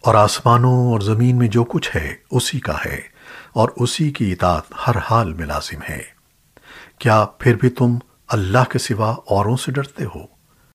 اور آسمانوں اور زمین میں جو کچھ ہے، اسی کا ہے، اور اسی کی اطاعت ہر حال میں لازم ہے۔ کیا پھر بھی تم اللہ کے سوا اوروں سے ڈرتے ہو؟